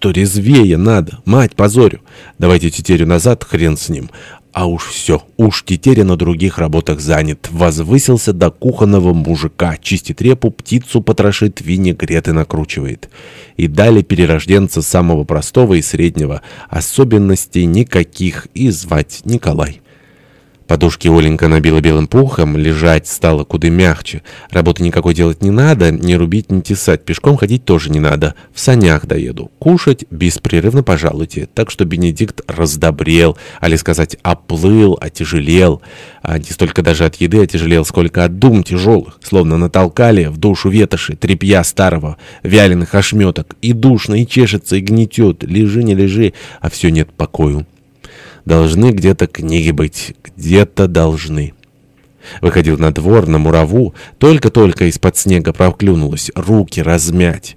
что резвее надо, мать позорю. Давайте тетерю назад, хрен с ним. А уж все, уж тетеря на других работах занят. Возвысился до кухонного мужика, чистит репу, птицу потрошит, винегреты накручивает. И дали перерожденца самого простого и среднего. Особенностей никаких и звать Николай. Подушки Оленька набила белым пухом, лежать стало куда мягче. Работы никакой делать не надо, не рубить, не тесать, пешком ходить тоже не надо. В санях доеду. Кушать беспрерывно пожалуйте. Так что Бенедикт раздобрел, али сказать, оплыл, отяжелел. А не столько даже от еды отяжелел, сколько от дум тяжелых. Словно натолкали в душу ветоши, тряпья старого, вяленых ошметок. И душно, и чешется, и гнетет. Лежи, не лежи, а все нет покою. Должны где-то книги быть, где-то должны. Выходил на двор, на мураву, только-только из-под снега проклюнулось, руки размять.